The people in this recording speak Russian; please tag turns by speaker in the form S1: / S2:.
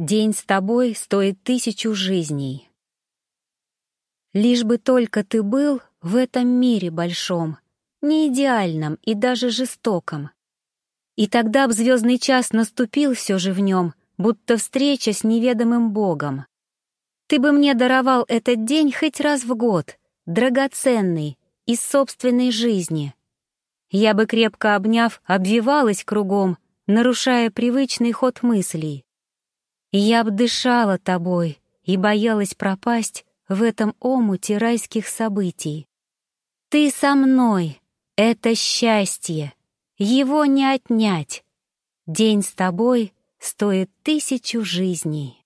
S1: День с тобой стоит тысячу жизней. Лишь бы только ты был в этом мире большом, не идеальном и даже жестоком. И тогда б звездный час наступил все же в нем, будто встреча с неведомым Богом. Ты бы мне даровал этот день хоть раз в год, драгоценный, из собственной жизни. Я бы, крепко обняв, обвивалась кругом, нарушая привычный ход мыслей. Я б дышала тобой и боялась пропасть в этом омуте райских событий. Ты со мной — это счастье, его не отнять. День с тобой стоит тысячу жизней.